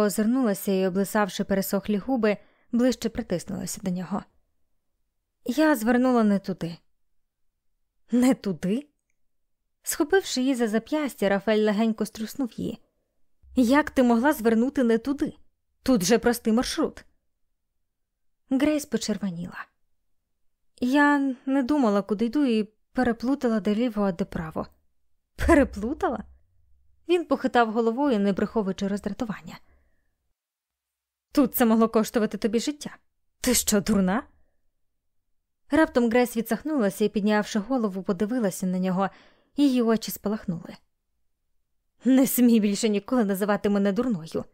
озирнулася і, облисавши пересохлі губи, ближче притиснулася до нього. Я звернула не туди. Не туди? Схопивши її за зап'ястя, Рафель легенько струснув її. Як ти могла звернути не туди? Тут же простий маршрут. Грейс почервоніла. Я не думала, куди йду, і переплутала де ліво, а де право. Переплутала? Він похитав головою, не приховуючи роздратування. Тут це могло коштувати тобі життя. Ти що, дурна? Раптом Грейс відсахнулася і, піднявши голову, подивилася на нього, її очі спалахнули. Не смій більше ніколи називати мене дурною.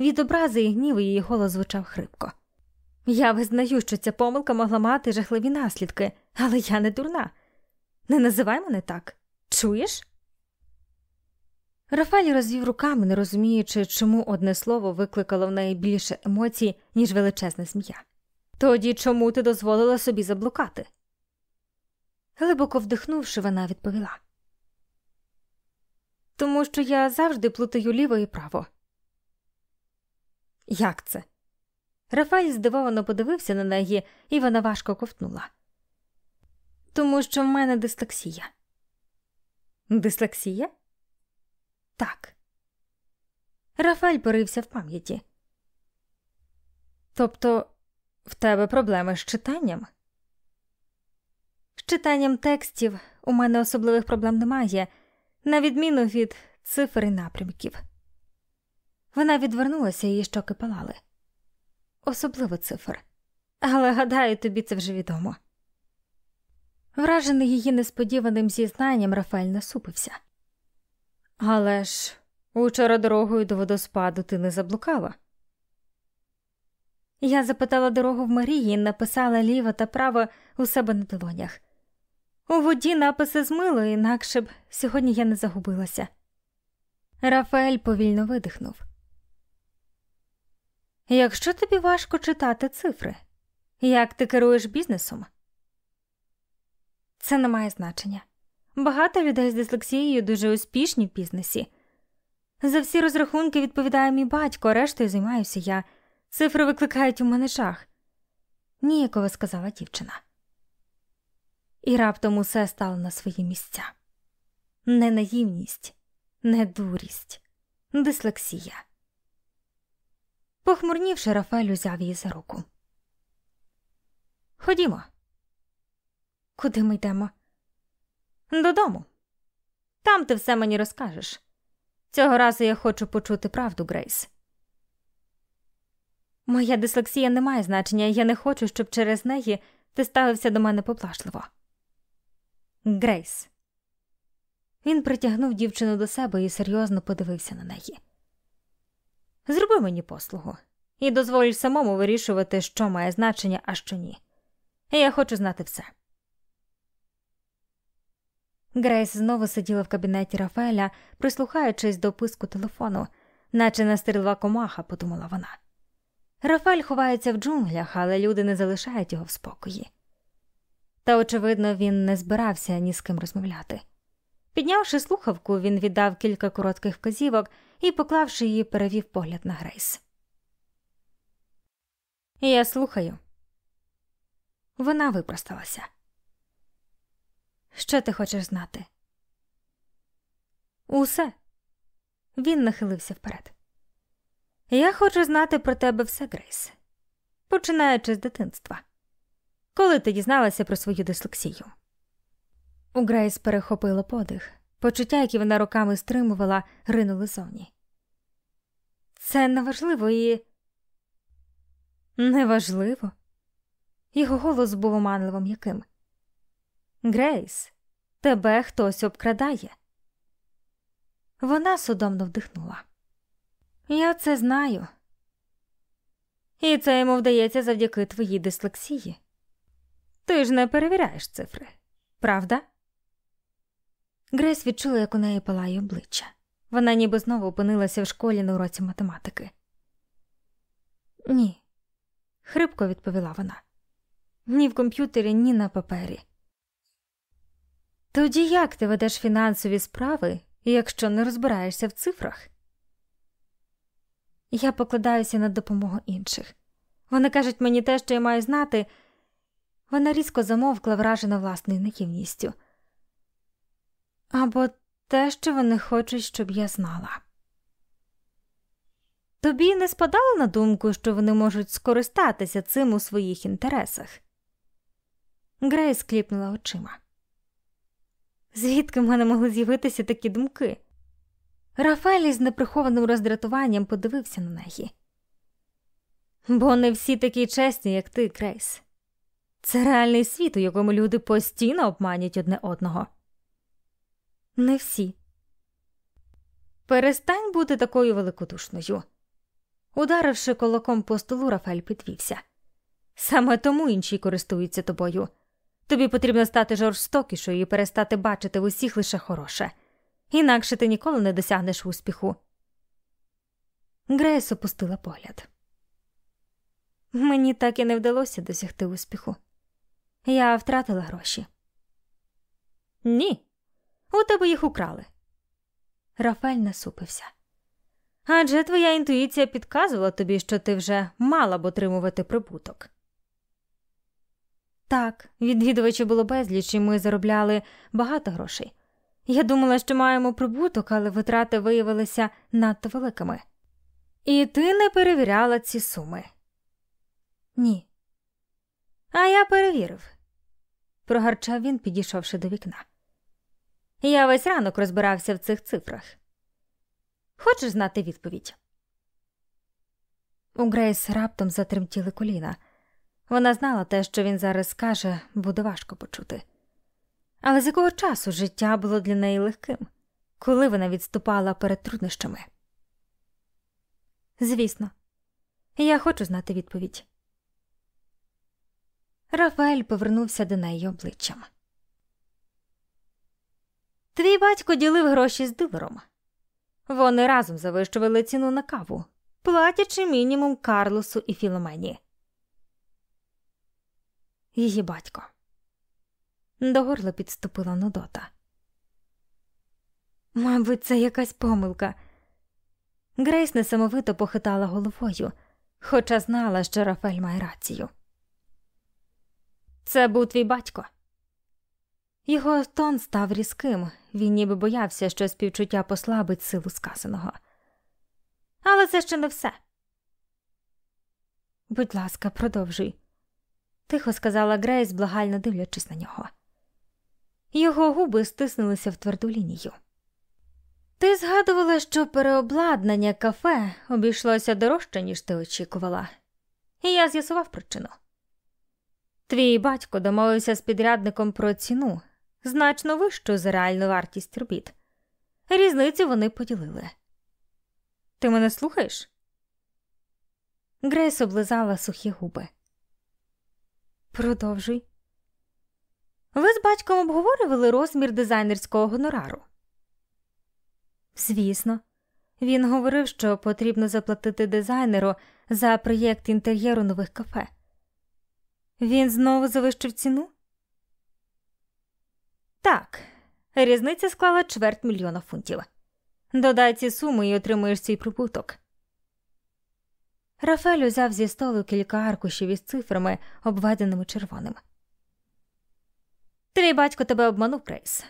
Від образи і гніву її голос звучав хрипко. Я визнаю, що ця помилка могла мати жахливі наслідки, але я не дурна. Не називай мене так. Чуєш? Рафаль розвів руками, не розуміючи, чому одне слово викликало в неї більше емоцій, ніж величезна змія. Тоді чому ти дозволила собі заблукати? Глибоко вдихнувши, вона відповіла. Тому що я завжди плутаю ліво і право. Як це? Рафаль здивовано подивився на неї, і вона важко ковтнула. Тому що в мене дислексія. Дислексія? Так. Рафаль порився в пам'яті. Тобто в тебе проблеми з читанням? З читанням текстів у мене особливих проблем немає, на відміну від цифр і напрямків. Вона відвернулася її щоки палали. Особливо цифр. Але гадаю, тобі це вже відомо. Вражений її несподіваним зізнанням, Рафаель насупився. Але ж учора дорогою до водоспаду ти не заблукала. Я запитала дорогу в Марії написала ліво та право у себе на долонях. У воді написи змило, інакше б сьогодні я не загубилася. Рафаель повільно видихнув. Якщо тобі важко читати цифри, як ти керуєш бізнесом? Це не має значення. Багато людей з дислексією дуже успішні в бізнесі. За всі розрахунки відповідає мій батько, рештою займаюся я. Цифри викликають у мене жах. Ніяково сказала дівчина. І раптом усе стало на свої місця не наївність, не дурість, дислексія. Похмурнівши, Рафаель узяв її за руку. Ходімо. Куди ми йдемо? Додому. Там ти все мені розкажеш. Цього разу я хочу почути правду, Грейс. Моя дислексія не має значення, я не хочу, щоб через неї ти ставився до мене поплашливо. Грейс. Він притягнув дівчину до себе і серйозно подивився на неї. Зроби мені послугу і дозволь самому вирішувати, що має значення, а що ні. Я хочу знати все. Грейс знову сиділа в кабінеті Рафаеля, прислухаючись до писку телефону, наче настрілова комаха, подумала вона. Рафаель ховається в джунглях, але люди не залишають його в спокої. Та, очевидно, він не збирався ні з ким розмовляти. Піднявши слухавку, він віддав кілька коротких вказівок і, поклавши її, перевів погляд на Грейс. Я слухаю. Вона випросталася. Що ти хочеш знати? Усе. Він нахилився вперед. Я хочу знати про тебе все, Грейс, починаючи з дитинства. Коли ти дізналася про свою дислексію? У Грейс перехопило подих. Почуття, які вона руками стримувала, ринули зовні. Це неважливо і. Неважливо. Його голос був оманливо м'яким. Грейс, тебе хтось обкрадає. Вона судомно вдихнула. Я це знаю. І це йому вдається завдяки твоїй дислексії. Ти ж не перевіряєш цифри, правда? Грейс відчула, як у неї палає обличчя. Вона ніби знову опинилася в школі на уроці математики. Ні, хрипко відповіла вона. Ні в комп'ютері, ні на папері. Тоді як ти ведеш фінансові справи, якщо не розбираєшся в цифрах? Я покладаюся на допомогу інших. Вони кажуть мені те, що я маю знати. Вона різко замовкла, вражена власною наївністю. Або те, що вони хочуть, щоб я знала. Тобі не спадало на думку, що вони можуть скористатися цим у своїх інтересах? Грейс кліпнула очима. Звідки в мене могли з'явитися такі думки? Рафаель із неприхованим роздратуванням подивився на неї. Бо не всі такі чесні, як ти, Грейс. Це реальний світ, у якому люди постійно обманюють одне одного. Не всі. Перестань бути такою великодушною. Ударивши кулаком по столу, Рафаель підвівся. Саме тому інші користуються тобою. Тобі потрібно стати жорстокішою і перестати бачити в усіх лише хороше, інакше ти ніколи не досягнеш успіху. Грейс опустила погляд. Мені так і не вдалося досягти успіху. Я втратила гроші. Ні, у тебе їх украли. Рафель насупився. Адже твоя інтуїція підказувала тобі, що ти вже мала б отримувати прибуток. Так, відвідувачів було безліч, і ми заробляли багато грошей. Я думала, що маємо прибуток, але витрати виявилися надто великими. І ти не перевіряла ці суми. Ні. А я перевірив, прогарчав він, підійшовши до вікна. Я весь ранок розбирався в цих цифрах. Хочеш знати відповідь? У Грейс раптом затремтіли коліна. Вона знала те, що він зараз скаже, буде важко почути. Але з якого часу життя було для неї легким, коли вона відступала перед труднощами? Звісно, я хочу знати відповідь. Рафаель повернувся до неї обличчям. Твій батько ділив гроші з дилером. Вони разом завищували ціну на каву, платячи мінімум Карлосу і Філомені. Її батько. До горла підступила Нудота. Мабуть, це якась помилка. Грейс несамовито похитала головою, хоча знала, що Рафель має рацію. Це був твій батько. Його тон став різким, він ніби боявся, що співчуття послабить силу сказаного. Але це ще не все. Будь ласка, продовжуй, тихо сказала Грейс, благально дивлячись на нього. Його губи стиснулися в тверду лінію. Ти згадувала, що переобладнання кафе обійшлося дорожче, ніж ти очікувала, і я з'ясував причину. Твій батько домовився з підрядником про ціну, значно вищу за реальну вартість робіт. Різницю вони поділили. Ти мене слухаєш? Грейс облизала сухі губи. Продовжуй. Ви з батьком обговорювали розмір дизайнерського гонорару? Звісно, він говорив, що потрібно заплатити дизайнеру за проєкт інтер'єру нових кафе. Він знову завищив ціну? Так, різниця склала чверть мільйона фунтів. Додай ці суми і отримуєш свій прибуток. Рафель узяв зі столу кілька аркушів із цифрами, обведеними червоним. Твій батько тебе обманув, Крейс.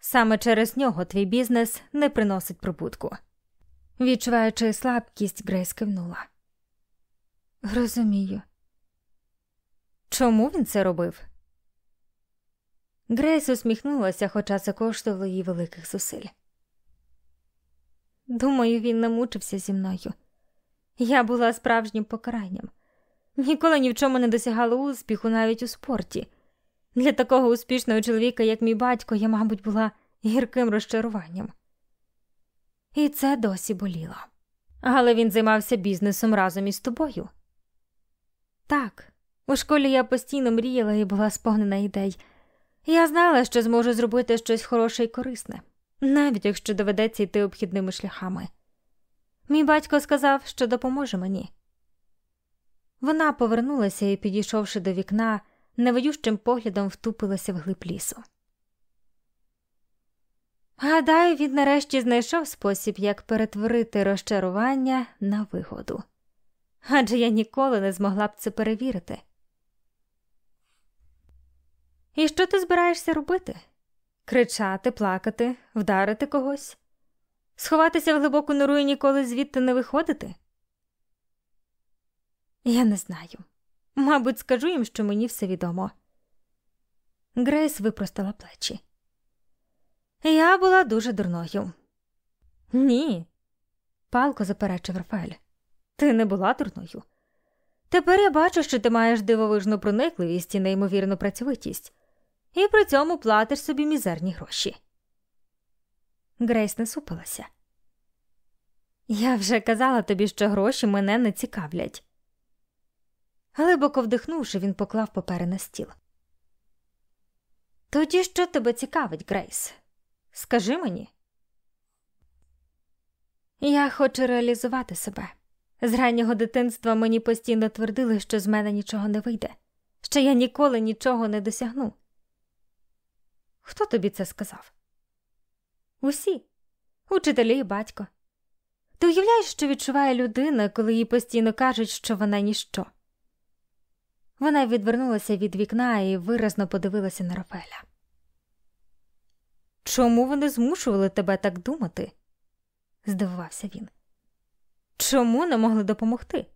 Саме через нього твій бізнес не приносить прибутку. Відчуваючи слабкість, Грейс кивнула. Розумію. Чому він це робив? Грейс усміхнулася, хоча це коштувало їй великих зусиль. Думаю, він намучився зі мною. Я була справжнім покаранням, ніколи ні в чому не досягала успіху навіть у спорті. Для такого успішного чоловіка, як мій батько, я, мабуть, була гірким розчаруванням. І це досі боліло. Але він займався бізнесом разом із тобою. Так, у школі я постійно мріяла і була сповнена ідей. Я знала, що зможу зробити щось хороше і корисне, навіть якщо доведеться йти обхідними шляхами. Мій батько сказав, що допоможе мені. Вона повернулася і, підійшовши до вікна, невидющим поглядом втупилася в глиб лісу. Гадаю, він нарешті знайшов спосіб, як перетворити розчарування на вигоду. Адже я ніколи не змогла б це перевірити. І що ти збираєшся робити? Кричати, плакати, вдарити когось, сховатися в глибоку нору і ніколи звідти не виходити? Я не знаю. Мабуть, скажу їм, що мені все відомо. Грейс випростала плечі. Я була дуже дурною. Ні, палко заперечив Рафаель. Ти не була дурною. Тепер я бачу, що ти маєш дивовижну проникливість і неймовірну працьовитість, і при цьому платиш собі мізерні гроші. Грейс не супилася. Я вже казала тобі, що гроші мене не цікавлять. Глибоко вдихнувши, він поклав папери на стіл. Тоді що тебе цікавить, Грейс? Скажи мені. Я хочу реалізувати себе. З раннього дитинства мені постійно твердили, що з мене нічого не вийде, що я ніколи нічого не досягну. Хто тобі це сказав? Усі, учителі і батько. Ти уявляєш, що відчуває людина, коли їй постійно кажуть, що вона ніщо. Вона відвернулася від вікна і виразно подивилася на Рафаеля. Чому вони змушували тебе так думати? здивувався він. Чому не могли допомогти?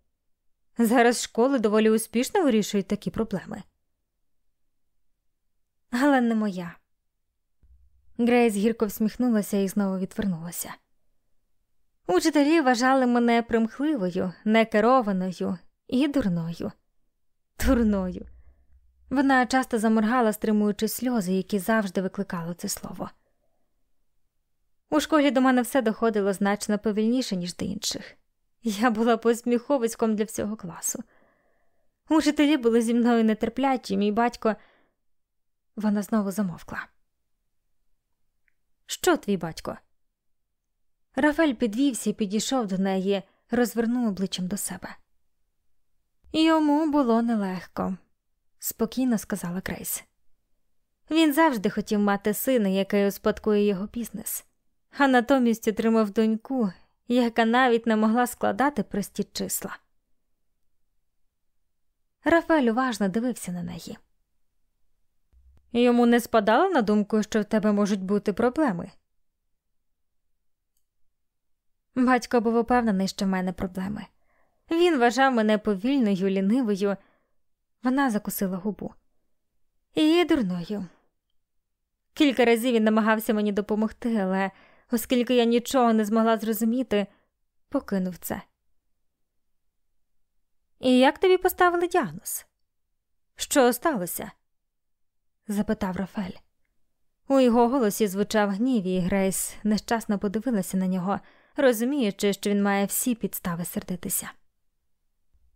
Зараз школи доволі успішно вирішують такі проблеми. Але не моя. Грейс гірко всміхнулася і знову відвернулася. Учителі вважали мене примхливою, некерованою і дурною. Дурною. Вона часто заморгала, стримуючи сльози, які завжди викликало це слово. У школі до мене все доходило значно повільніше, ніж до інших. Я була посміховиськом для всього класу. Учителі були зі мною нетерплячі, мій батько. Вона знову замовкла. Що твій батько? Рафель підвівся і підійшов до неї, розвернув обличчям до себе. Йому було нелегко, спокійно сказала Крейс. Він завжди хотів мати сина, який успадкує його бізнес, а натомість отримав доньку, яка навіть не могла складати прості числа. Рафель уважно дивився на неї. Йому не спадало на думку, що в тебе можуть бути проблеми. Батько був упевнений, що в мене проблеми. Він вважав мене повільною, лінивою. Вона закусила губу. І дурною. Кілька разів він намагався мені допомогти, але оскільки я нічого не змогла зрозуміти, покинув це. І як тобі поставили діагноз? Що сталося? Запитав Рафель. У його голосі звучав гнів, і Грейс нещасно подивилася на нього, розуміючи, що він має всі підстави сердитися.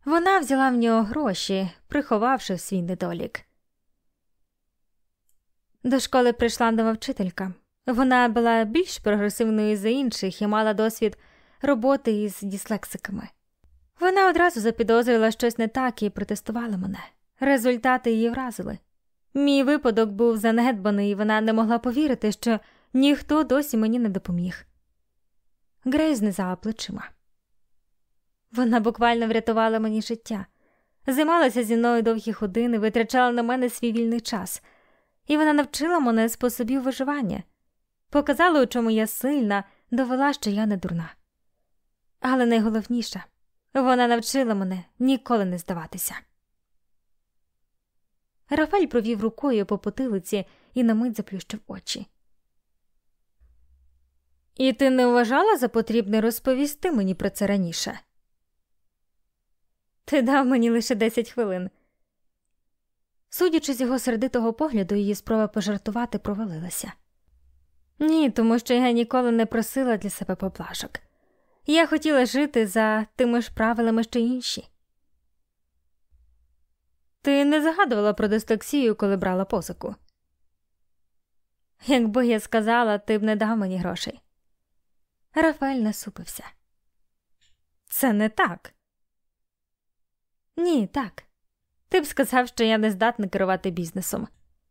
Вона взяла в нього гроші, приховавши свій недолік. До школи прийшла нова вчителька. Вона була більш прогресивною за інших і мала досвід роботи із діслексиками. Вона одразу запідозрила щось не так і протестувала мене. Результати її вразили. Мій випадок був занедбаний, і вона не могла повірити, що ніхто досі мені не допоміг. Грей знизала плечима. Вона буквально врятувала мені життя, займалася зі мною довгі години, витрачала на мене свій вільний час, і вона навчила мене способів виживання, показала, у чому я сильна, довела, що я не дурна. Але найголовніше, вона навчила мене ніколи не здаватися. Рафаль провів рукою по потилиці і на мить заплющив очі. І ти не вважала за потрібне розповісти мені про це раніше? Ти дав мені лише десять хвилин. Судячи з його сердитого погляду, її спроба пожартувати провалилася. Ні, тому що я ніколи не просила для себе поблажок. Я хотіла жити за тими ж правилами, що інші. Ти не загадувала про дислексію, коли брала позику. Якби я сказала, ти б не дав мені грошей. Рафаель насупився. Це не так. Ні, так. Ти б сказав, що я не здатна керувати бізнесом.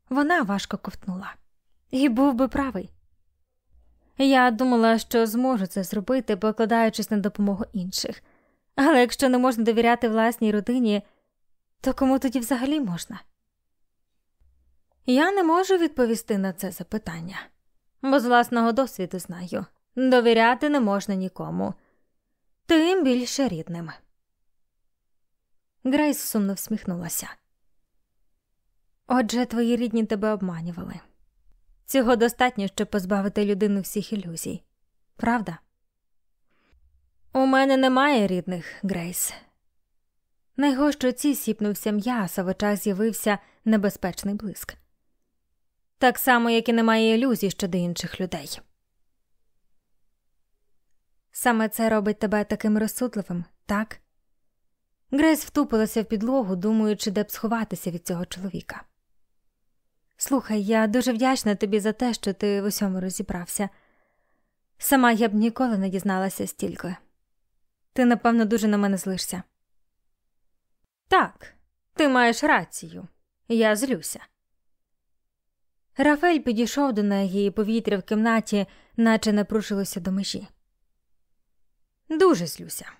Вона важко ковтнула. І був би правий. Я думала, що зможу це зробити, покладаючись на допомогу інших. Але якщо не можна довіряти власній родині, то кому тоді взагалі можна? Я не можу відповісти на це запитання, бо з власного досвіду знаю довіряти не можна нікому, тим більше рідним. Грейс сумно всміхнулася. Отже, твої рідні тебе обманювали. Цього достатньо, щоб позбавити людину всіх ілюзій, правда? У мене немає рідних, Грейс. На його щоці сіпнувся м'яс, а в очах з'явився небезпечний блиск. Так само, як і немає ілюзій щодо інших людей. Саме це робить тебе таким розсудливим, так? Грейс втупилася в підлогу, думаючи, де б сховатися від цього чоловіка. Слухай, я дуже вдячна тобі за те, що ти в усьому розібрався. Сама я б ніколи не дізналася стільки. Ти, напевно, дуже на мене злишся. Так, ти маєш рацію, я злюся. Рафель підійшов до неї і повітря в кімнаті, наче напрушилося до межі. Дуже злюся.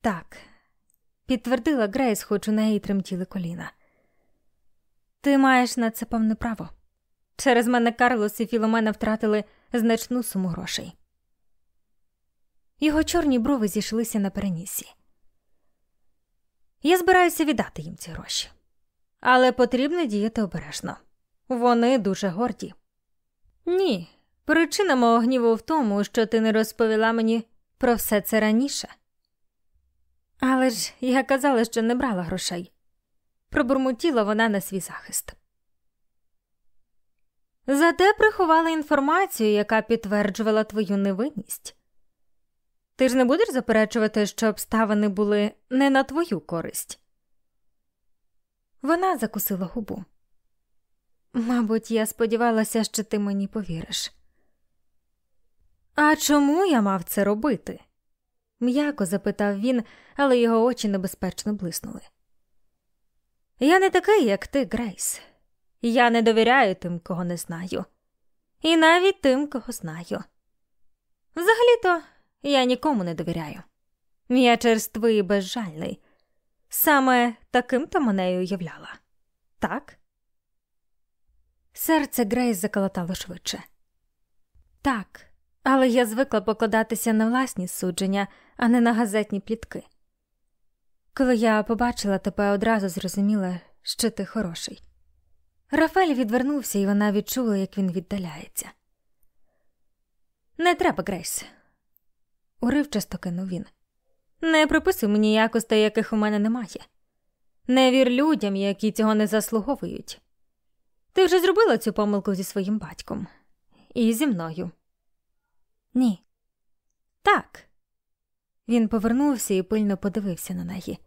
Так, підтвердила Грейс, хоч у неї тремтіли коліна. Ти маєш на це повне право. Через мене Карлос і Філомена втратили значну суму грошей. Його чорні брови зійшлися на перенісі. Я збираюся віддати їм ці гроші, але потрібно діяти обережно. Вони дуже горді. Ні, причина мого гніву в тому, що ти не розповіла мені про все це раніше. Але ж я казала, що не брала грошей. Пробурмотіла вона на свій захист. Зате приховала інформацію, яка підтверджувала твою невинність. Ти ж не будеш заперечувати, що обставини були не на твою користь. Вона закусила губу. Мабуть, я сподівалася, що ти мені повіриш. А чому я мав це робити? м'яко запитав він, але його очі небезпечно блиснули. Я не такий, як ти, Грейс. Я не довіряю тим, кого не знаю, і навіть тим, кого знаю. Взагалі-то я нікому не довіряю. Я черствий і безжальний. Саме таким то мене й уявляла. Так? Серце Грейс заколотало швидше. Так, але я звикла покладатися на власні судження, а не на газетні плітки. Коли я побачила тебе, одразу зрозуміла, що ти хороший. Рафель відвернувся, і вона відчула, як він віддаляється. Не треба, Грейс, уривчасто кинув він. Не приписуй мені якостей, яких у мене немає. Не вір людям, які цього не заслуговують. Ти вже зробила цю помилку зі своїм батьком і зі мною. Ні. Так. Він повернувся і пильно подивився на неї.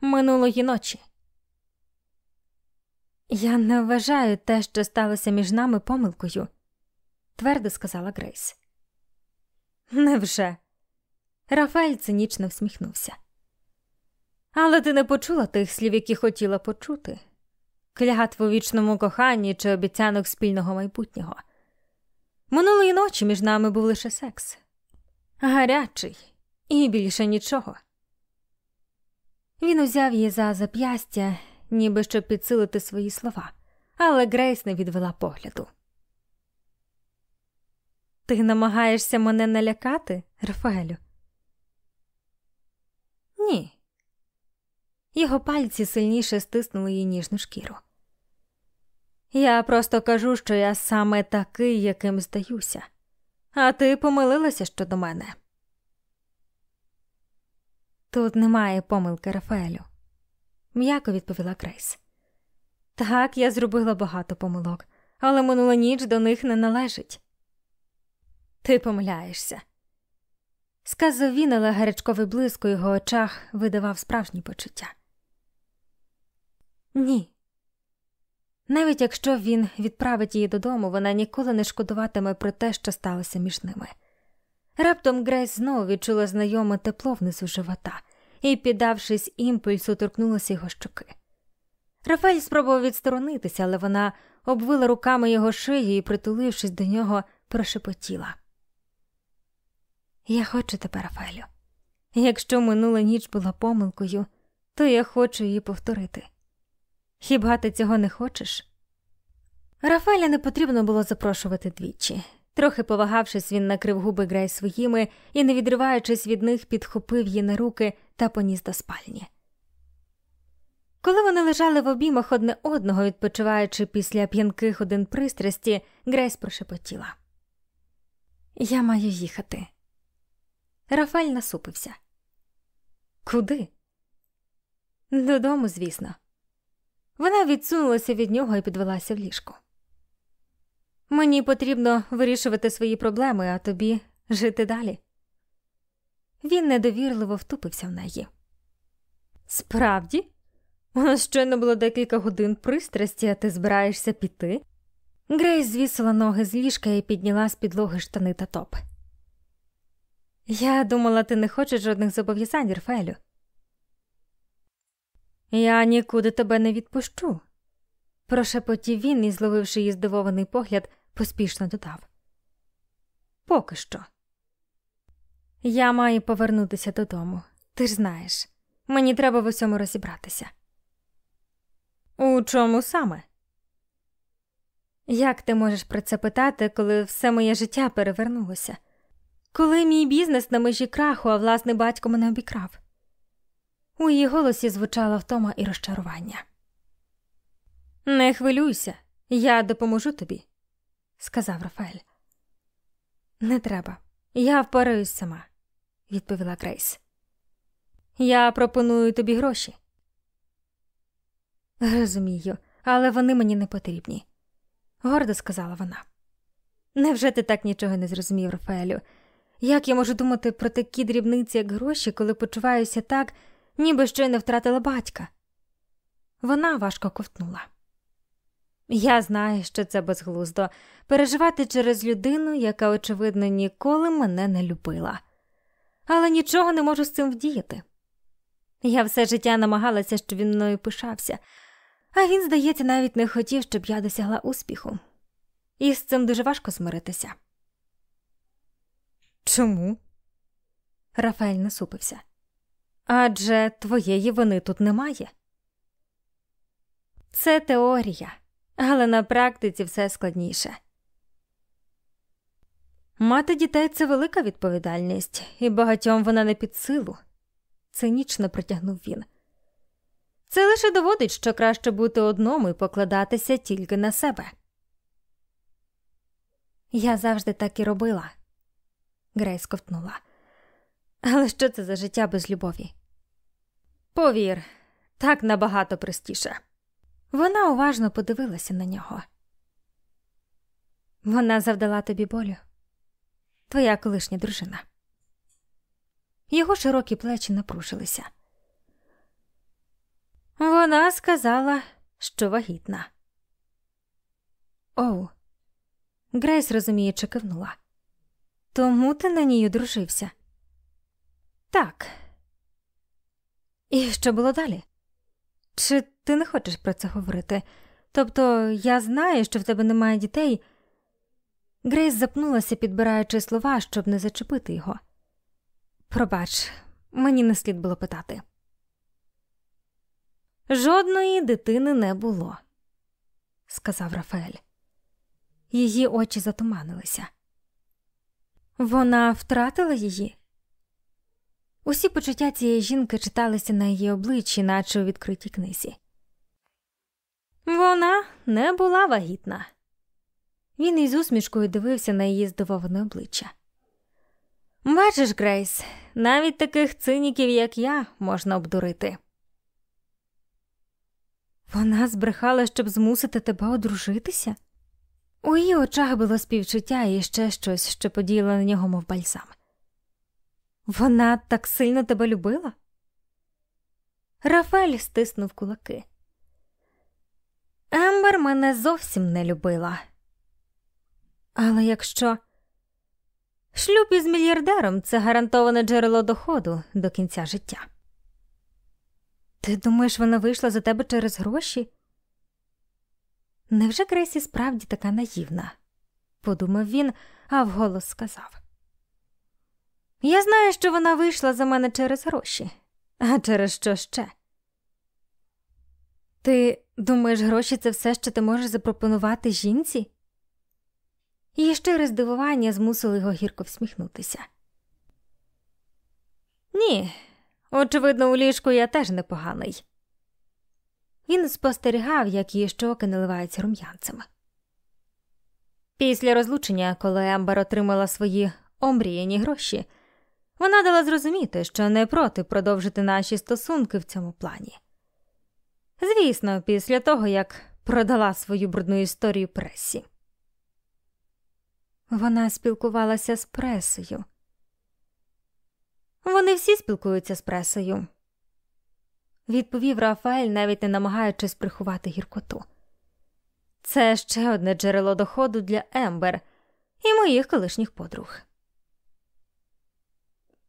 Минулої ночі. Я не вважаю те, що сталося між нами помилкою, твердо сказала Грейс. Невже? Рафаель цинічно всміхнувся. Але ти не почула тих слів, які хотіла почути клятву вічному коханні чи обіцянок спільного майбутнього. Минулої ночі між нами був лише секс, гарячий і більше нічого. Він узяв її за зап'ястя, ніби щоб підсилити свої слова, але Грейс не відвела погляду. Ти намагаєшся мене налякати, Рафаелю? Ні. Його пальці сильніше стиснули її ніжну шкіру. Я просто кажу, що я саме такий, яким здаюся, а ти помилилася щодо мене. Тут немає помилки Рафаелю, м'яко відповіла Крейс. Так, я зробила багато помилок, але минула ніч до них не належить. Ти помиляєшся. Сказав він, але гарячковий блиск у його очах видавав справжні почуття. Ні. Навіть якщо він відправить її додому, вона ніколи не шкодуватиме про те, що сталося між ними. Раптом Грейс знову відчула знайоме тепло внизу живота і, піддавшись імпульсу, торкнулася його щоки. Рафель спробував відсторонитися, але вона обвила руками його шию і, притулившись до нього, прошепотіла. Я хочу тебе, Рафаелю. Якщо минула ніч була помилкою, то я хочу її повторити. Хіба ти цього не хочеш? Рафаеля не потрібно було запрошувати двічі. Трохи повагавшись, він накрив губи Грей своїми і, не відриваючись від них, підхопив її на руки та поніс до спальні. Коли вони лежали в обіймах одне одного, відпочиваючи після п'янких один пристрасті, Грейс прошепотіла. Я маю їхати. Рафаль насупився. Куди? Додому, звісно. Вона відсунулася від нього і підвелася в ліжку. Мені потрібно вирішувати свої проблеми, а тобі жити далі. Він недовірливо втупився в неї. Справді, у нас щойно було декілька годин пристрасті, а ти збираєшся піти? Грейс звісила ноги з ліжка і підняла з підлоги штани та топ. Я думала, ти не хочеш жодних зобов'язань, Рафаелю. Я нікуди тебе не відпущу, прошепотів він і, зловивши її здивований погляд, поспішно додав. Поки що. Я маю повернутися додому. Ти ж знаєш, мені треба в усьому розібратися. У чому саме? Як ти можеш про це питати, коли все моє життя перевернулося? Коли мій бізнес на межі краху, а власний батько мене обікрав? У її голосі звучала втома і розчарування. Не хвилюйся, я допоможу тобі сказав Рафаель. Не треба, я впораюсь сама, відповіла Крейс. Я пропоную тобі гроші. Розумію, але вони мені не потрібні, гордо сказала вона. Невже ти так нічого не зрозумів, Рафаелю? Як я можу думати про такі дрібниці, як гроші, коли почуваюся так, ніби ще не втратила батька? Вона важко ковтнула. Я знаю, що це безглуздо переживати через людину, яка, очевидно, ніколи мене не любила, але нічого не можу з цим вдіяти. Я все життя намагалася, щоб він мною пишався, а він, здається, навіть не хотів, щоб я досягла успіху, і з цим дуже важко змиритися. Чому? Рафаель насупився. Адже твоєї вини тут немає. Це теорія але на практиці все складніше. Мати дітей це велика відповідальність, і багатьом вона не під силу, цинічно притягнув він. Це лише доводить, що краще бути одному і покладатися тільки на себе. Я завжди так і робила, Грейс ковтнула. Але що це за життя без любові? Повір, так набагато простіше. Вона уважно подивилася на нього. Вона завдала тобі болю, твоя колишня дружина. Його широкі плечі напрушилися. Вона сказала, що вагітна. Оу, Грейс розуміючи кивнула. Тому ти на ній одружився? Так. І що було далі? Чи ти не хочеш про це говорити? Тобто я знаю, що в тебе немає дітей. Грейс запнулася, підбираючи слова, щоб не зачепити його. Пробач, мені не слід було питати. Жодної дитини не було, сказав Рафаель. Її очі затуманилися. Вона втратила її. Усі почуття цієї жінки читалися на її обличчі, наче у відкритій книзі. Вона не була вагітна. Він із усмішкою дивився на її здивоване обличчя. Бачиш, Грейс, навіть таких циніків, як я, можна обдурити. Вона збрехала, щоб змусити тебе одружитися. У її очах було співчуття і ще щось, що подіяло на нього, мов бальзам. Вона так сильно тебе любила? Рафель стиснув кулаки. Ембер мене зовсім не любила. Але якщо шлюб із мільярдером це гарантоване джерело доходу до кінця життя. Ти думаєш, вона вийшла за тебе через гроші? Невже Грейсі справді така наївна? подумав він, а вголос сказав. Я знаю, що вона вийшла за мене через гроші, а через що ще? Ти думаєш, гроші це все, що ти можеш запропонувати жінці? Її щире здивування змусило його гірко всміхнутися. Ні, очевидно, у ліжку я теж непоганий. Він спостерігав, як її щоки наливаються рум'янцем. Після розлучення, коли Ембер отримала свої омріяні гроші, вона дала зрозуміти, що не проти продовжити наші стосунки в цьому плані. Звісно, після того, як продала свою брудну історію пресі. Вона спілкувалася з пресою. Вони всі спілкуються з пресою, відповів Рафаель, навіть не намагаючись приховати гіркоту. Це ще одне джерело доходу для Ембер і моїх колишніх подруг.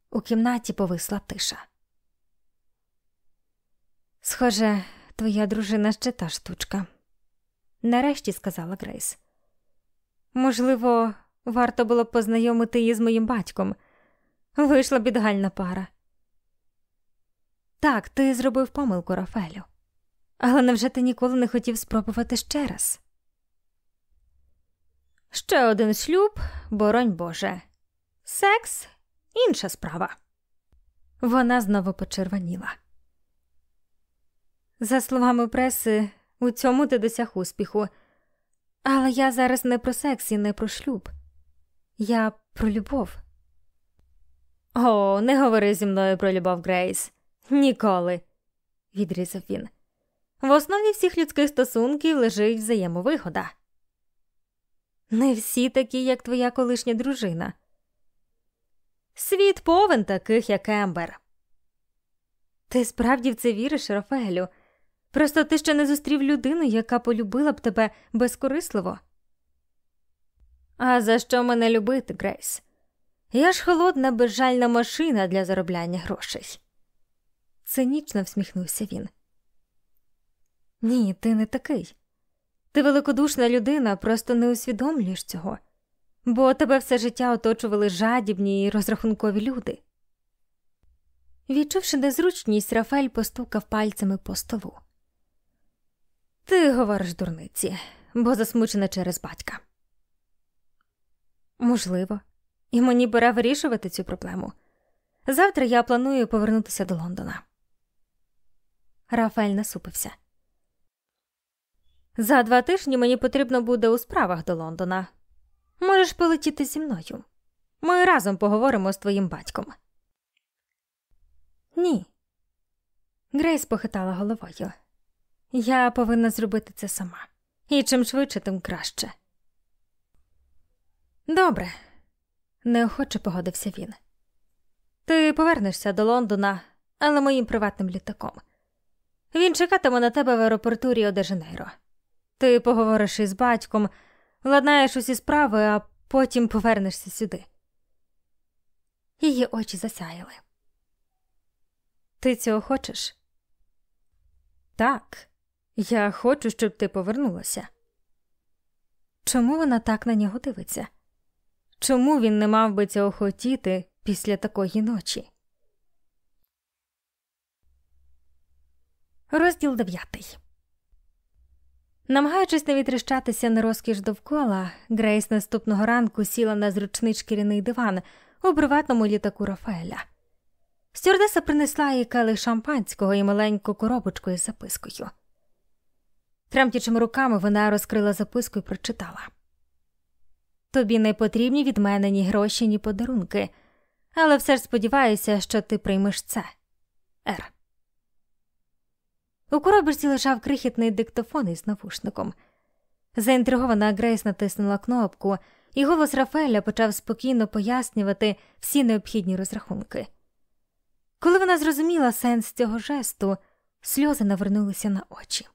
У кімнаті повисла тиша. Схоже, твоя дружина ще та штучка, нарешті сказала Грейс. Можливо, варто було познайомити її з моїм батьком. Вийшла бідгальна пара. Так, ти зробив помилку, Рафелю. Але невже ти ніколи не хотів спробувати ще раз? Ще один шлюб, боронь Боже. Секс інша справа. Вона знову почервоніла. За словами преси, у цьому ти досяг успіху. Але я зараз не про секс і не про шлюб. Я про любов. О, не говори зі мною про любов, Грейс. Ніколи, відрізав він. В основі всіх людських стосунків лежить взаємовигода. Не всі такі, як твоя колишня дружина. Світ повен таких, як Ембер. Ти справді в це віриш, Рафаелю? Просто ти ще не зустрів людину, яка полюбила б тебе безкорисливо. А за що мене любити, Грейс? Я ж холодна, безжальна машина для заробляння грошей. Цинічно всміхнувся він. Ні, ти не такий. Ти великодушна людина, просто не усвідомлюєш цього, бо тебе все життя оточували жадібні і розрахункові люди. Відчувши незручність, Рафель постукав пальцями по столу. Ти говориш дурниці, бо засмучена через батька. Можливо, і мені пора вирішувати цю проблему. Завтра я планую повернутися до Лондона. Рафаель насупився. За два тижні мені потрібно буде у справах до Лондона. Можеш полетіти зі мною. Ми разом поговоримо з твоїм батьком. Ні. Грейс похитала головою. Я повинна зробити це сама. І чим швидше, тим краще. Добре, неохоче погодився він. Ти повернешся до Лондона, але моїм приватним літаком. Він чекатиме на тебе в аеропорту Ріо де Жанейро. Ти поговориш із батьком, владнаєш усі справи, а потім повернешся сюди. Її очі засяяли. Ти цього хочеш? Так, я хочу, щоб ти повернулася. Чому вона так на нього дивиться? Чому він не мав би цього хотіти після такої ночі? Розділ дев'ятий. Намагаючись не відрищатися на розкіш довкола, Грейс наступного ранку сіла на зручний шкіряний диван у приватному літаку Рафаеля. Стюардеса принесла їй келих шампанського і маленьку коробочку із запискою. Тремтячими руками вона розкрила записку і прочитала Тобі не потрібні від мене ні гроші, ні подарунки, але все ж сподіваюся, що ти приймеш це. Р. У коробочці лежав крихітний диктофон із навушником. Заінтригована Грейс натиснула кнопку, і голос Рафаеля почав спокійно пояснювати всі необхідні розрахунки. Коли вона зрозуміла сенс цього жесту, сльози навернулися на очі.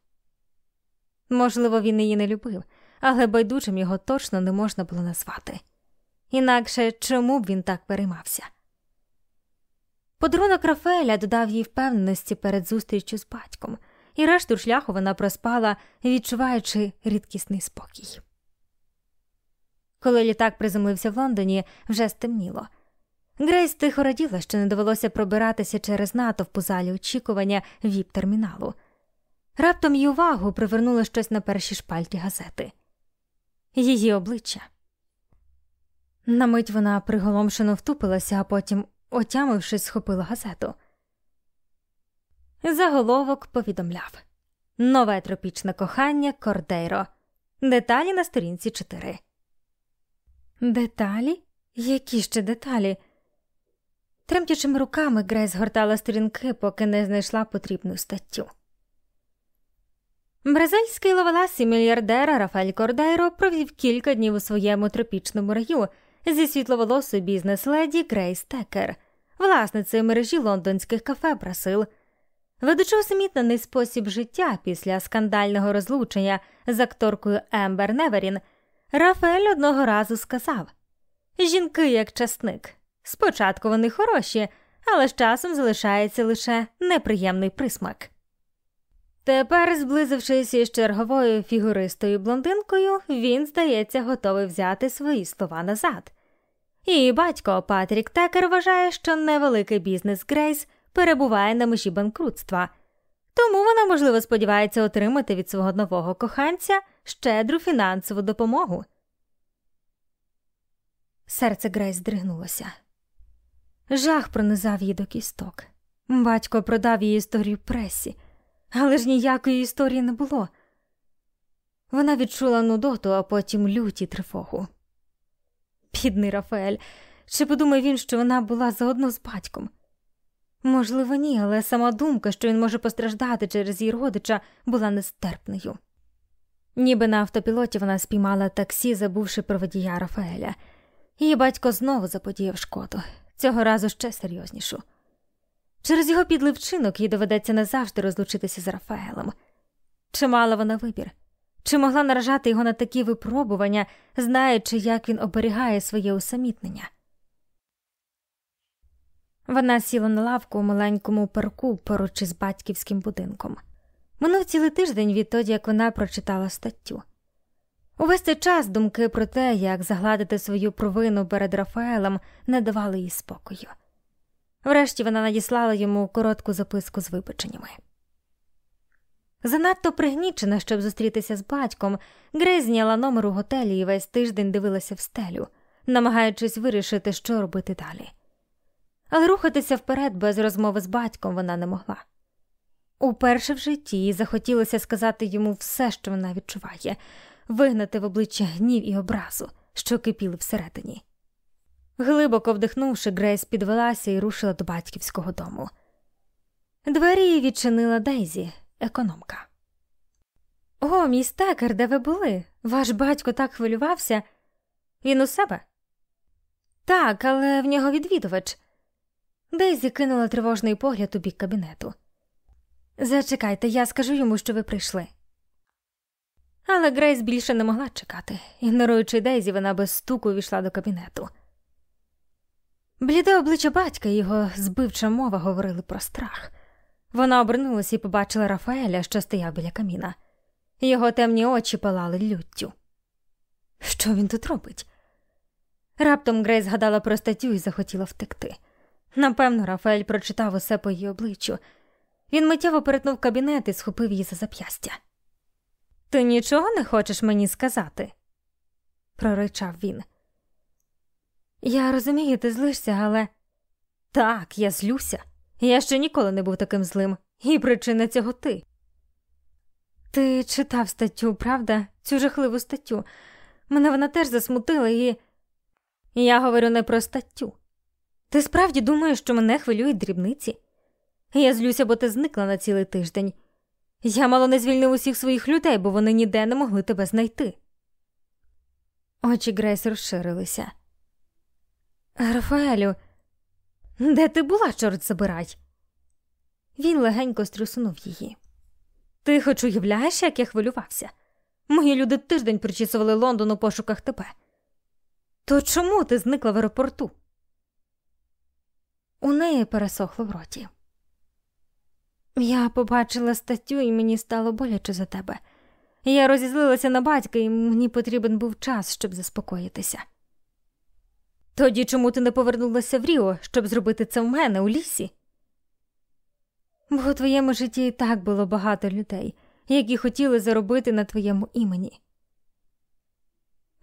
Можливо, він її не любив, але байдужим його точно не можна було назвати. Інакше чому б він так переймався? Подарунок Рафаеля додав їй впевненості перед зустрічю з батьком, і решту шляху вона проспала, відчуваючи рідкісний спокій. Коли літак приземлився в Лондоні, вже стемніло. Грейс тихо раділа, що не довелося пробиратися через натовп у залі очікування віп-терміналу. Раптом її увагу привернуло щось на першій шпальті газети її обличчя. На мить вона приголомшено втупилася, а потім, отямившись, схопила газету. Заголовок повідомляв Нове тропічне кохання Кордейро. Деталі на сторінці 4. Деталі? Які ще деталі? Тремтячими руками Грейс гортала сторінки, поки не знайшла потрібну статтю. Бразильський ловелас мільярдер Рафаель Кордейро провів кілька днів у своєму тропічному раю зі світловолосою бізнес-леді Грейс Текер, власницею мережі лондонських кафе Брасил. Ведучи усамітнений спосіб життя після скандального розлучення з акторкою Ембер Неверін, Рафаель одного разу сказав Жінки як часник. Спочатку вони хороші, але з часом залишається лише неприємний присмак. Тепер, зблизившись із черговою фігуристою блондинкою, він, здається, готовий взяти свої слова назад. Її батько Патрік Текер вважає, що невеликий бізнес Грейс перебуває на межі банкрутства, тому вона, можливо, сподівається отримати від свого нового коханця щедру фінансову допомогу. Серце Грейс здригнулося. Жах пронизав її до кісток. Батько продав її історію пресі, але ж ніякої історії не було. Вона відчула нудоту, а потім люті тривогу. Бідний Рафаель, чи подумав він, що вона була заодно з батьком? Можливо, ні, але сама думка, що він може постраждати через її родича, була нестерпною. Ніби на автопілоті вона спіймала таксі, забувши про водія Рафаеля. Її батько знову заподіяв шкоду, цього разу ще серйознішу. Через його підлий вчинок їй доведеться назавжди розлучитися з Рафаелем. Чи мала вона вибір? Чи могла наражати його на такі випробування, знаючи, як він оберігає своє усамітнення? Вона сіла на лавку у маленькому парку поруч із батьківським будинком. Минув цілий тиждень відтоді, як вона прочитала статтю. Увесь цей час думки про те, як загладити свою провину перед Рафаелем, не давали їй спокою. Врешті вона надіслала йому коротку записку з вибаченнями. Занадто пригнічена, щоб зустрітися з батьком, Грей зняла номер у готелі і весь тиждень дивилася в стелю, намагаючись вирішити, що робити далі. Але рухатися вперед без розмови з батьком вона не могла. Уперше в житті їй захотілося сказати йому все, що вона відчуває, вигнати в обличчя гнів і образу, що кипіли всередині. Глибоко вдихнувши, Грейс підвелася і рушила до батьківського дому. Двері її відчинила Дейзі, економка. О, міс Текер, де ви були? Ваш батько так хвилювався. Він у себе? Так, але в нього відвідувач. Дейзі кинула тривожний погляд у бік кабінету. Зачекайте, я скажу йому, що ви прийшли. Але Грейс більше не могла чекати. Ігноруючи Дейзі, вона без стуку увійшла до кабінету. Бліде обличчя батька і його збивча мова говорили про страх. Вона обернулася і побачила Рафаеля, що стояв біля каміна. Його темні очі палали люттю. Що він тут робить? Раптом Грейс згадала про статтю і захотіла втекти. Напевно, Рафаель прочитав усе по її обличчю. Він миттєво перетнув кабінет і схопив її за зап'ястя. Ти нічого не хочеш мені сказати? проричав він. Я розумію, ти злишся, але так, я злюся. Я ще ніколи не був таким злим, і причина цього ти. Ти читав статтю, правда, цю жахливу статтю. Мене вона теж засмутила, і я говорю не про статтю. Ти справді думаєш, що мене хвилюють дрібниці? Я злюся, бо ти зникла на цілий тиждень. Я мало не звільнив усіх своїх людей, бо вони ніде не могли тебе знайти. Очі Грейс розширилися. Рафаелю, де ти була, чорт забирай? Він легенько струсунув її. Ти хоч уявляєш, як я хвилювався? Мої люди тиждень причісували Лондон у пошуках тебе. То чому ти зникла в аеропорту? У неї пересохло в роті. Я побачила статтю, і мені стало боляче за тебе. Я розізлилася на батька, і мені потрібен був час, щоб заспокоїтися. Тоді чому ти не повернулася в Ріо, щоб зробити це в мене у лісі? Бо у твоєму житті і так було багато людей, які хотіли заробити на твоєму імені.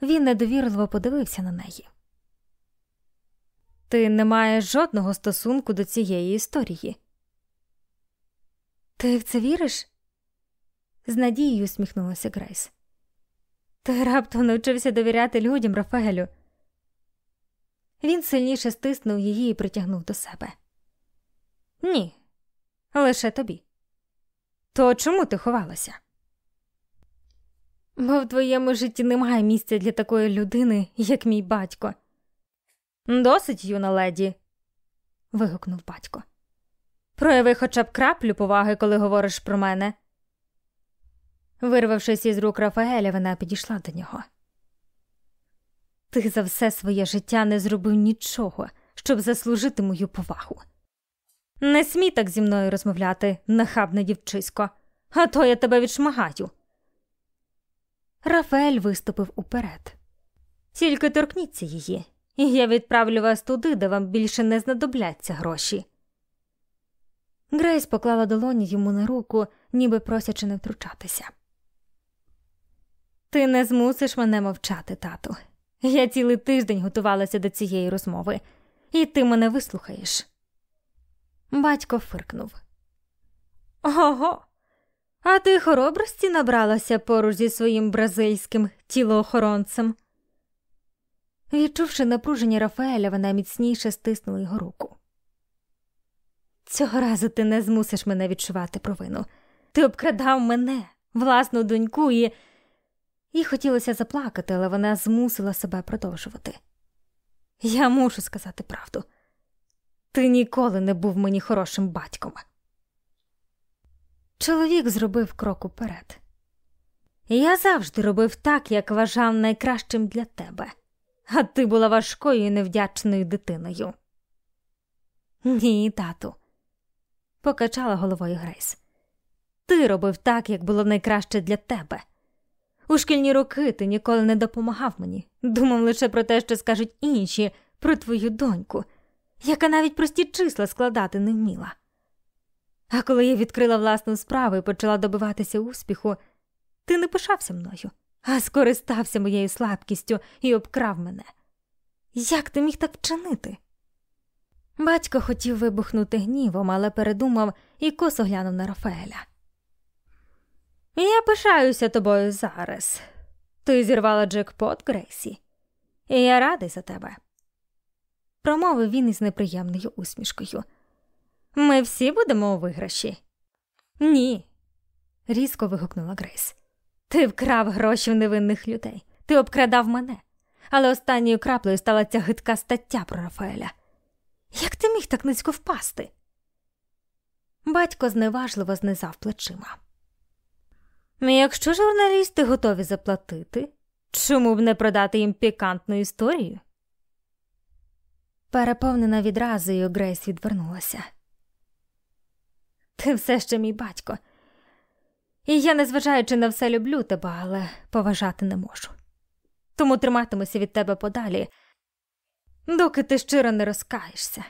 Він недовірливо подивився на неї. Ти не маєш жодного стосунку до цієї історії. Ти в це віриш? з надією усміхнулася Грейс. Ти раптом навчився довіряти людям, Рафаелю. Він сильніше стиснув її і притягнув до себе. Ні, лише тобі. То чому ти ховалася? Бо в твоєму житті немає місця для такої людини, як мій батько. Досить, юна леді. вигукнув батько. Прояви хоча б краплю поваги, коли говориш про мене. Вирвавшись із рук Рафаеля, вона підійшла до нього. Ти за все своє життя не зробив нічого, щоб заслужити мою повагу. Не смій так зі мною розмовляти, нахабне дівчисько, а то я тебе відшмагаю. Рафаель виступив уперед. Тільки торкніться її, і я відправлю вас туди, де вам більше не знадобляться гроші. Грейс поклала долоні йому на руку, ніби просячи не втручатися. Ти не змусиш мене мовчати, тату. Я цілий тиждень готувалася до цієї розмови, і ти мене вислухаєш. Батько фиркнув. Ого, а ти хоробрості набралася поруч зі своїм бразильським тілоохоронцем. Відчувши напруження Рафаеля, вона міцніше стиснула його руку. Цього разу ти не змусиш мене відчувати провину. Ти обкрадав мене, власну доньку, і їй хотілося заплакати, але вона змусила себе продовжувати. Я мушу сказати правду. Ти ніколи не був мені хорошим батьком. Чоловік зробив крок уперед. Я завжди робив так, як вважав найкращим для тебе, а ти була важкою і невдячною дитиною. Ні, тату, покачала головою Грейс. Ти робив так, як було найкраще для тебе. У шкільні роки ти ніколи не допомагав мені, думав лише про те, що скажуть інші про твою доньку, яка навіть прості числа складати не вміла. А коли я відкрила власну справу і почала добиватися успіху, ти не пишався мною, а скористався моєю слабкістю і обкрав мене. Як ти міг так вчинити? Батько хотів вибухнути гнівом, але передумав і косо глянув на Рафаеля. Я пишаюся тобою зараз. Ти зірвала джекпот, Грейсі, і я радий за тебе. Промовив він із неприємною усмішкою. Ми всі будемо у виграші. Ні, різко вигукнула Грейс. Ти вкрав гроші в невинних людей. Ти обкрадав мене, але останньою краплею стала ця гидка стаття про Рафаеля. Як ти міг так низько впасти? Батько зневажливо знизав плечима. Якщо журналісти готові заплатити, чому б не продати їм пікантну історію? Переповнена відразою, Грейс відвернулася. Ти все ще мій батько, і я, незважаючи на все, люблю тебе, але поважати не можу. Тому триматимуся від тебе подалі, доки ти щиро не розкаєшся.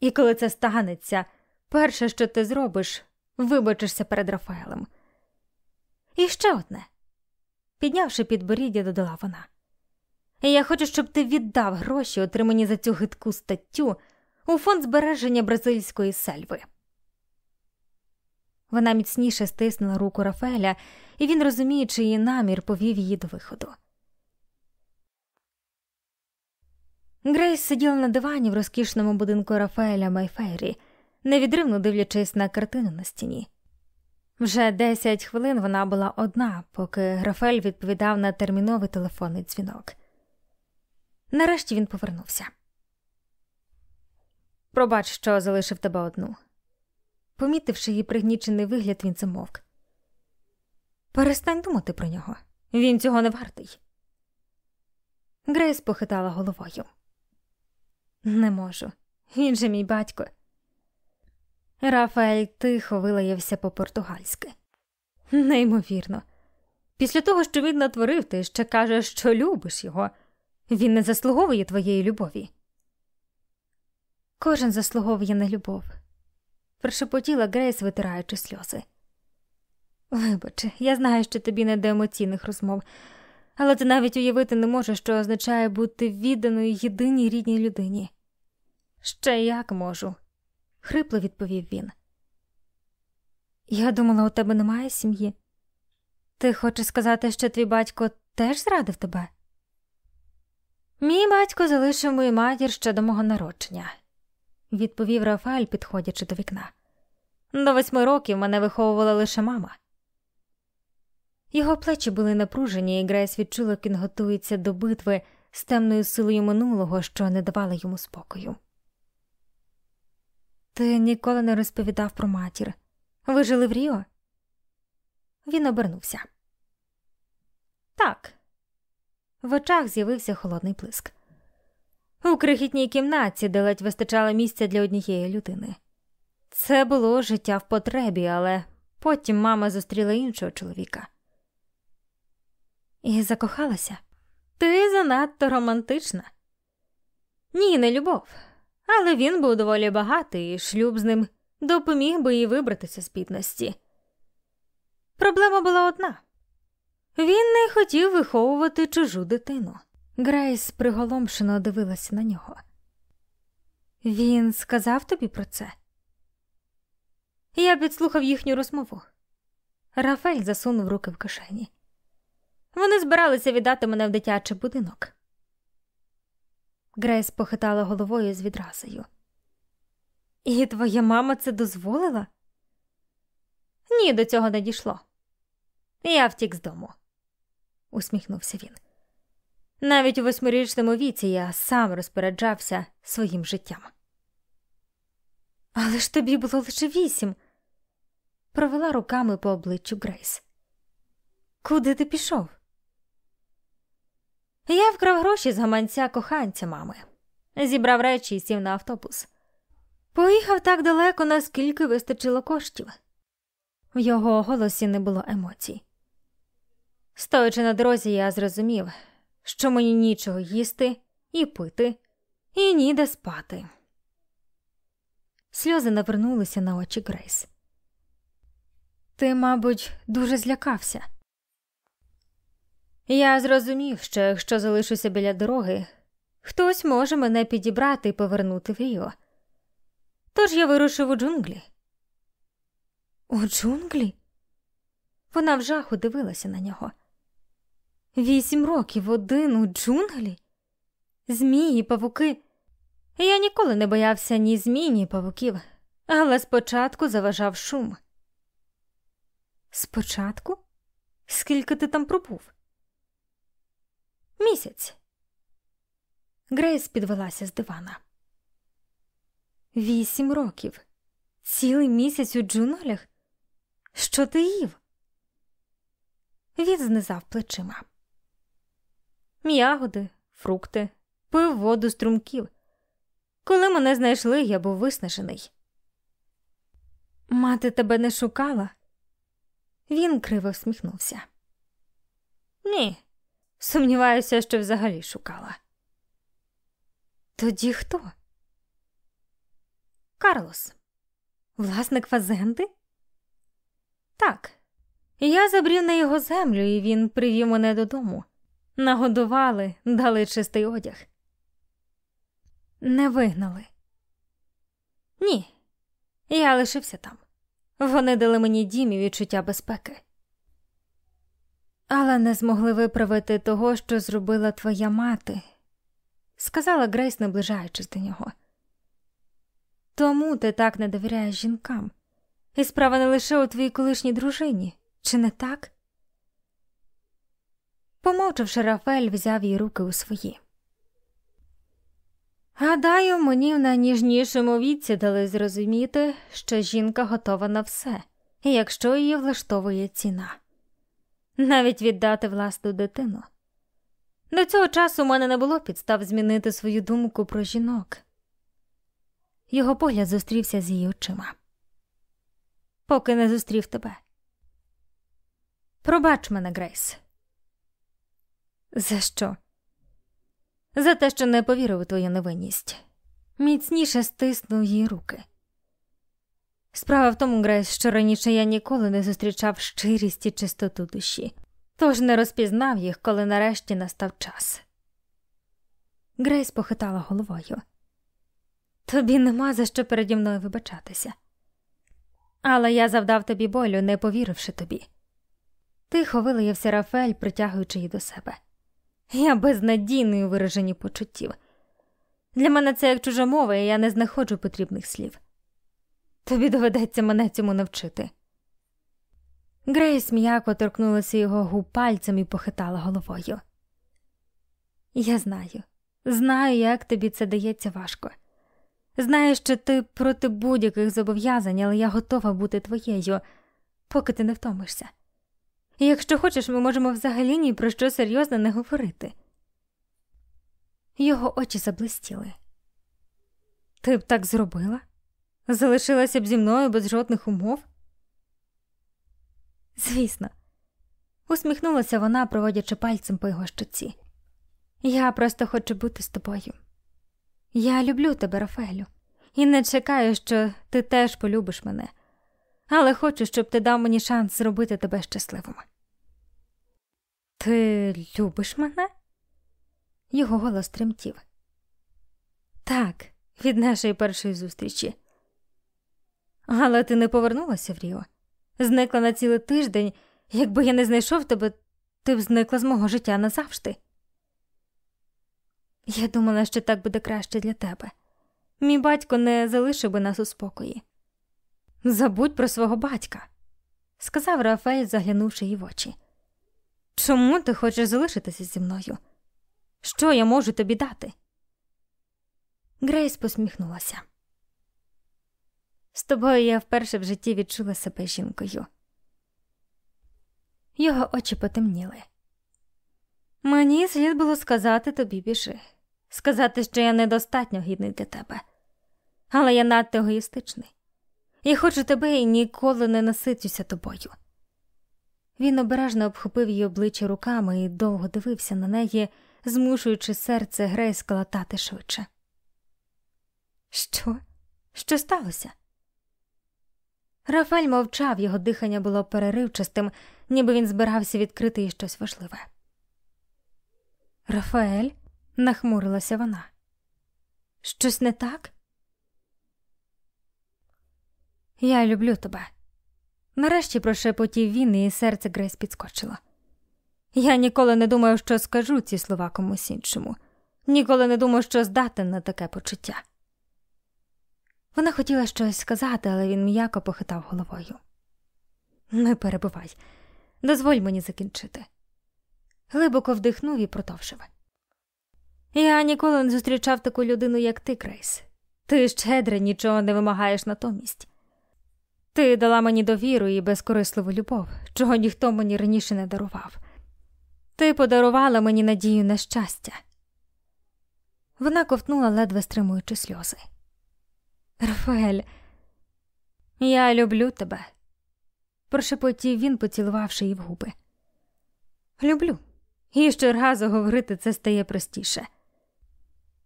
І коли це станеться, перше, що ти зробиш, вибачишся перед Рафаелем. І ще одне, піднявши підборіддя, додала вона. Я хочу, щоб ти віддав гроші, отримані за цю гидку статтю, у фонд збереження бразильської сельви. Вона міцніше стиснула руку Рафаеля, і він, розуміючи її намір, повів її до виходу. Грейс сиділа на дивані в розкішному будинку Рафаеля Майфейрі, невідривно дивлячись на картину на стіні. Вже десять хвилин вона була одна, поки Рафель відповідав на терміновий телефонний дзвінок. Нарешті він повернувся. Пробач, що залишив тебе одну. Помітивши її пригнічений вигляд, він замовк. Перестань думати про нього. Він цього не вартий. Грейс похитала головою. Не можу. Він же мій батько. Рафаель тихо вилаявся по португальськи. Неймовірно. Після того, що він натворив, ти ще кажеш, що любиш його. Він не заслуговує твоєї любові. Кожен заслуговує на любов, прошепотіла Грейс, витираючи сльози. Вибач, я знаю, що тобі не до емоційних розмов, але ти навіть уявити не можеш, що означає бути відданою єдиній рідній людині. Ще як можу, хрипло відповів він. Я думала, у тебе немає сім'ї. Ти хочеш сказати, що твій батько теж зрадив тебе? Мій батько залишив мою матір ще до мого народження, відповів Рафаель, підходячи до вікна. До восьми років мене виховувала лише мама. Його плечі були напружені, і Грейс відчула, як він готується до битви з темною силою минулого, що не давала йому спокою. Ти ніколи не розповідав про матір. Ви жили в Ріо? Він обернувся. Так. В очах з'явився холодний плиск. У крихітній кімнаті, де ледь вистачало місця для однієї людини. Це було життя в потребі, але потім мама зустріла іншого чоловіка. І закохалася. Ти занадто романтична. Ні, не любов. Але він був доволі багатий, і шлюб з ним допоміг би їй вибратися з бідності. Проблема була одна він не хотів виховувати чужу дитину. Грейс приголомшено дивилася на нього. Він сказав тобі про це? Я підслухав їхню розмову. Рафель засунув руки в кишені. Вони збиралися віддати мене в дитячий будинок. Грейс похитала головою з відразою. І твоя мама це дозволила? Ні, до цього не дійшло. Я втік з дому, усміхнувся він. Навіть у восьмирічному віці я сам розпоряджався своїм життям. Але ж тобі було лише вісім, провела руками по обличчю Грейс. Куди ти пішов? Я вкрав гроші з гаманця коханця мами, зібрав речі і сів на автобус. Поїхав так далеко, наскільки вистачило коштів. В його голосі не було емоцій. Стоячи на дорозі, я зрозумів, що мені нічого їсти і пити, і ніде спати. Сльози навернулися на очі Грейс. Ти, мабуть, дуже злякався. Я зрозумів, що якщо залишуся біля дороги, хтось може мене підібрати і повернути в Ріо. Тож я вирушив у джунглі. У джунглі? Вона в жаху дивилася на нього. Вісім років один у джунглі? Змії, павуки. Я ніколи не боявся ні змій, ні павуків, але спочатку заважав шум. Спочатку? Скільки ти там пробув? Місяць. Грейс підвелася з дивана. Вісім років. Цілий місяць у джунглях? Що ти їв? Він знизав плечима. Ягоди, фрукти, пив воду струмків. Коли мене знайшли, я був виснажений. Мати тебе не шукала? Він криво всміхнувся. Ні, Сумніваюся, що взагалі шукала. Тоді хто? Карлос, власник фазенти? Так, я забрів на його землю, і він привів мене додому. Нагодували, дали чистий одяг. Не вигнали. Ні, я лишився там. Вони дали мені дім і відчуття безпеки але не змогли виправити того, що зробила твоя мати, сказала Грейс, наближаючись до нього. Тому ти так не довіряєш жінкам, і справа не лише у твоїй колишній дружині, чи не так? Помовчавши, Рафель взяв її руки у свої. Гадаю, мені в найніжнішому віці дали зрозуміти, що жінка готова на все, якщо її влаштовує ціна навіть віддати власну дитину. До цього часу у мене не було підстав змінити свою думку про жінок. Його погляд зустрівся з її очима, поки не зустрів тебе. Пробач мене, Грейс. За що? За те, що не повірив у твою невинність. Міцніше стиснув її руки. Справа в тому, Грейс, що раніше я ніколи не зустрічав щирість і чистоту душі, тож не розпізнав їх, коли нарешті настав час. Грейс похитала головою. Тобі нема за що переді мною вибачатися. Але я завдав тобі болю, не повіривши тобі. Тихо вилаявся Рафель, притягуючи її до себе. Я безнадійний у вираженні почуттів. Для мене це як чужа мова, і я не знаходжу потрібних слів. Тобі доведеться мене цьому навчити. Грейс м'яко торкнулася його губ пальцем і похитала головою. Я знаю, знаю, як тобі це дається важко. Знаю, що ти проти будь-яких зобов'язань, але я готова бути твоєю, поки ти не втомишся. Якщо хочеш, ми можемо взагалі ні про що серйозно не говорити. Його очі заблистіли. Ти б так зробила? Залишилася б зі мною без жодних умов? Звісно, усміхнулася вона, проводячи пальцем по його щоці. Я просто хочу бути з тобою. Я люблю тебе, Рафаелю, і не чекаю, що ти теж полюбиш мене, але хочу, щоб ти дав мені шанс зробити тебе щасливим. Ти любиш мене? Його голос тремтів. Так, від нашої першої зустрічі. Але ти не повернулася в Ріо. Зникла на цілий тиждень. Якби я не знайшов тебе, ти б зникла з мого життя назавжди. Я думала, що так буде краще для тебе. Мій батько не залишив би нас у спокої. Забудь про свого батька, сказав Рафаель, заглянувши їй в очі. Чому ти хочеш залишитися зі мною? Що я можу тобі дати? Грейс посміхнулася. З тобою я вперше в житті відчула себе жінкою. Його очі потемніли. Мені слід було сказати тобі біжи, сказати, що я недостатньо гідний для тебе, але я надто егоїстичний. Я хочу тебе і ніколи не наситюся тобою. Він обережно обхопив її обличчя руками і довго дивився на неї, змушуючи серце Грейс калатати швидше. Що? Що сталося? Рафаль мовчав, його дихання було переривчастим, ніби він збирався відкрити їй щось важливе. Рафаель, нахмурилася вона. Щось не так? Я люблю тебе. Нарешті прошепотів він, і серце Грейс підскочило. Я ніколи не думаю, що скажу ці слова комусь іншому, ніколи не думаю, що здатен на таке почуття. Вона хотіла щось сказати, але він м'яко похитав головою. Не перебувай, дозволь мені закінчити. Глибоко вдихнув і продовжив. Я ніколи не зустрічав таку людину, як ти, Грейс. Ти щедре нічого не вимагаєш натомість. Ти дала мені довіру і безкорисливу любов, чого ніхто мені раніше не дарував. Ти подарувала мені надію на щастя. Вона ковтнула, ледве стримуючи сльози. Рафаель, я люблю тебе, прошепотів він, поцілувавши її в губи. Люблю, і щоразу говорити це стає простіше.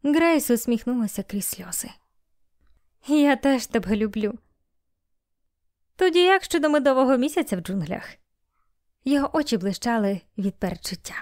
Грейс усміхнулася крізь сльози. Я теж тебе люблю. Тоді як щодо медового місяця в джунглях? Його очі блищали від перечуття.